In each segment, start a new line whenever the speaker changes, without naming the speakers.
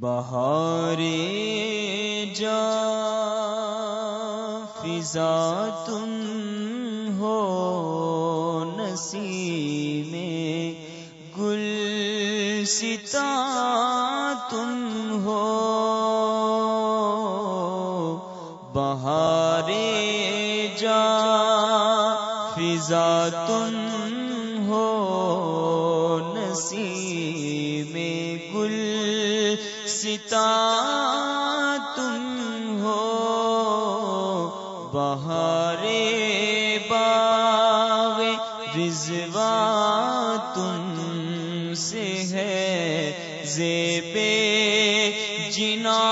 بہارے جا، فضا تم ہو نسی میں گل ستا تم ہو۔ بہارے جا، فضا تم ہو نسی تم سے ہے زیب جنا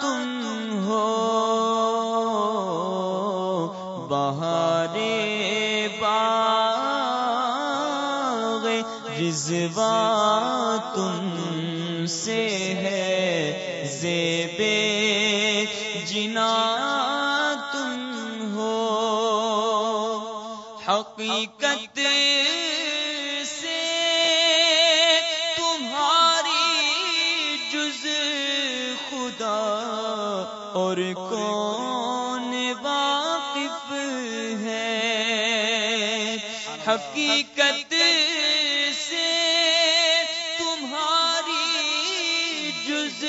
تم ہو۔ بہارے باغ رضوا تم سے ہے زیب جنا۔ حقیقت سے تمہاری جز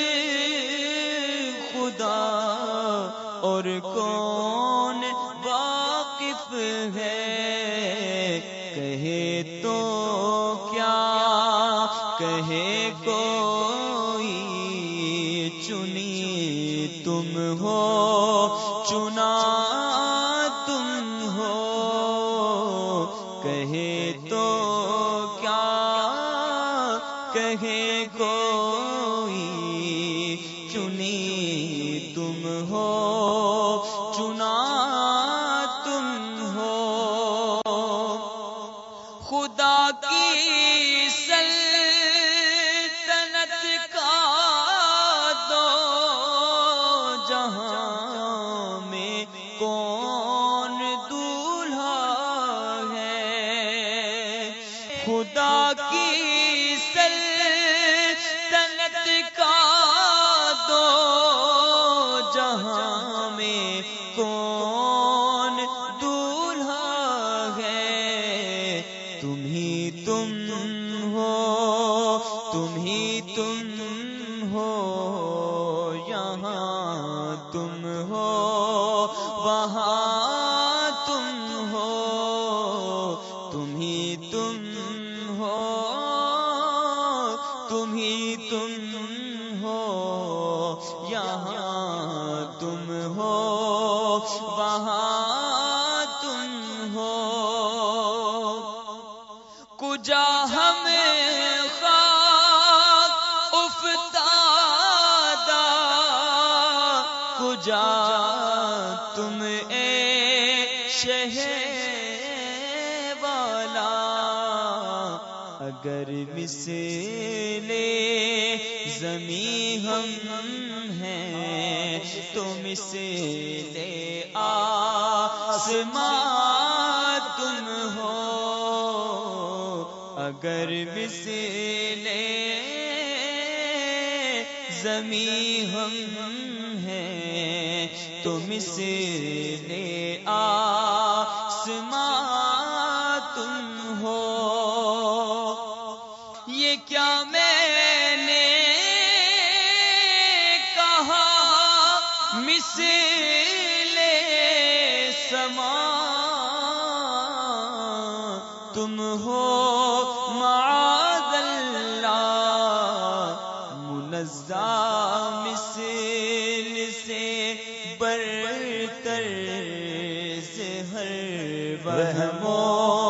خدا اور کون واقف ہے؟ کہے تو کیا؟ کہے کوئی خدا کی سلطنت کا دو جہاں میں کون دولہا ہے؟ تم ہی تم ہو، تم ہی تم ہو۔ تم ہو، وہاں تم ہو۔ کجا ہم خاک افتادہ کجا تم اے شہر والا۔ اگر مسلے زمیں ہم ہیں تو مسلے آسمان تم ہو۔ اگر مسلے زمیں ہم ہیں تو مسلے آسمان تم مسل سما تم ہو معاذ اللہ منزہ مثل سے برتر سے ہر وہم و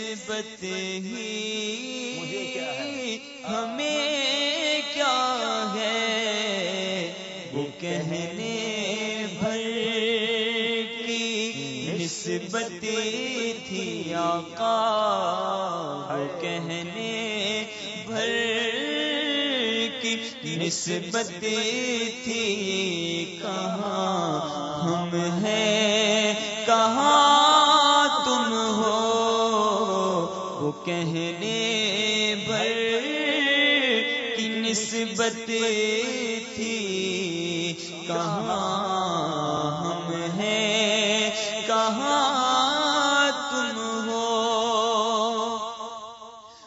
نسبت ہی
مجھے کیا ہے؟
ہمیں کیا ہے کہنے بھر کی نسبت تھی آقا وہ کہنے بھر کی نسبت تھی کہاں ہم ہیں کہنے بھر کی نسبت تھی، کہاں ہم ہیں، کہاں تم ہو؟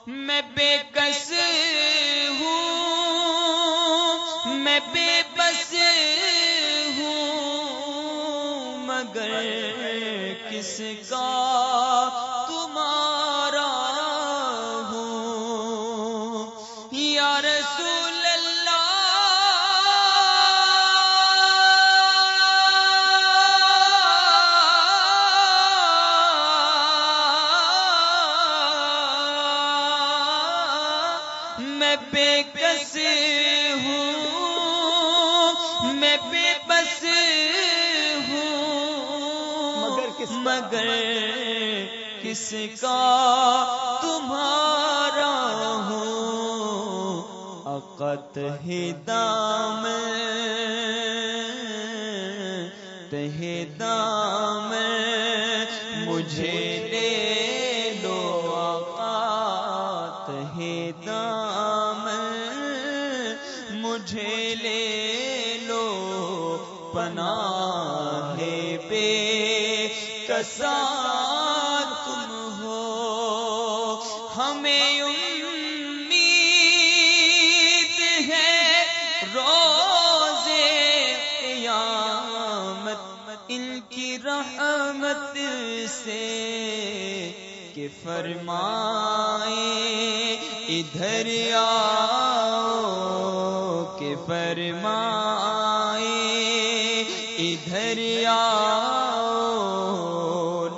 میں بے کس ہوں، میں بے بس ہوں، مگر کس کا تمہارا بے کس ہوں میں بے بس ہوں
مگر کس کا؟
تمہارا ہوں عقت ہدام تہ لے لو پناہ بے کسا تم ہو۔ ہمیں امید ہے روزے قیامت، ان کی رحمت سے کہ فرمائے، ادھر آؤ کہ فرمائے، ادھر آؤ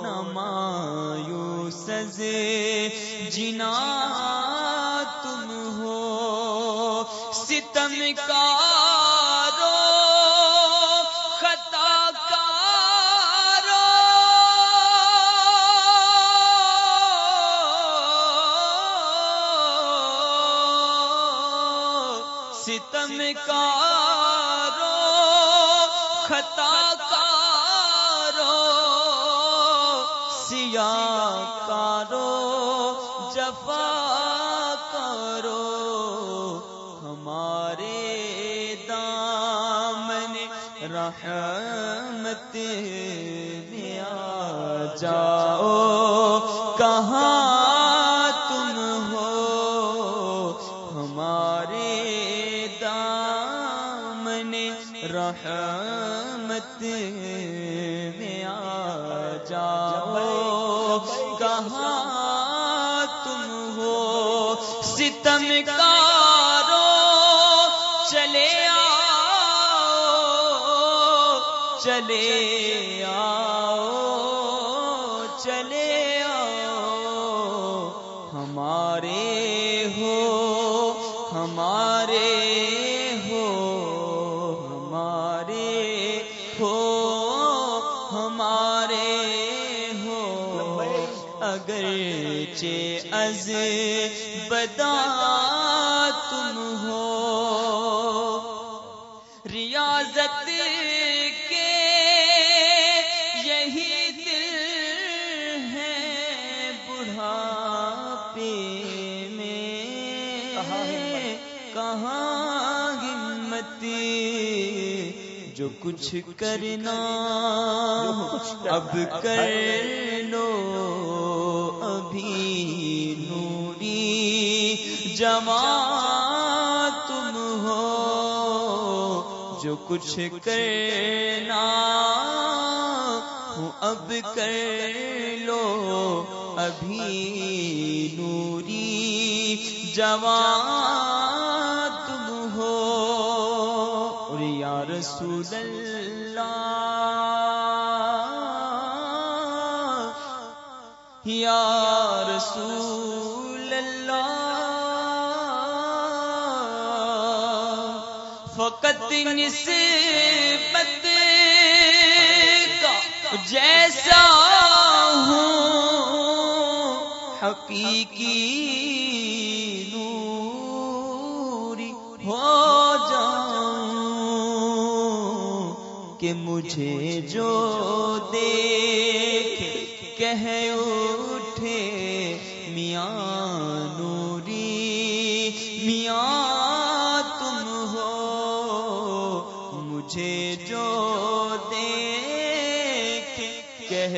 نمایو سز جنا تم ہو، ستم کارو ستم کارو خطا کارو سیاہ کارو جفا کرو ہمارے دامن رحمت میں آ جاؤ، کہاں رحمت میں آ جاؤ۔ کہاں تم ہو؟ ستم کارو چلے آؤ چلے آؤ چلے آؤ۔ ہمارے ہو، ہمارے اگرچہ از بدا تم ہو۔ ریاضت کے یہی دل ہے بڑھاپے میں۔
کہاں ہمت؟
جو کچھ کرنا اب کر نوری تم ہو، جو کچھ کرنا ہوں، اب کر لو۔ ابھی نوری جوان تم ہو۔ اور یا رسول اللہ، یا فقط نسبت کا جیسا ہوں۔ حقیقی نوری ہو جاؤں کہ مجھے جو دیکھ کہہ جو دیکھ کہہ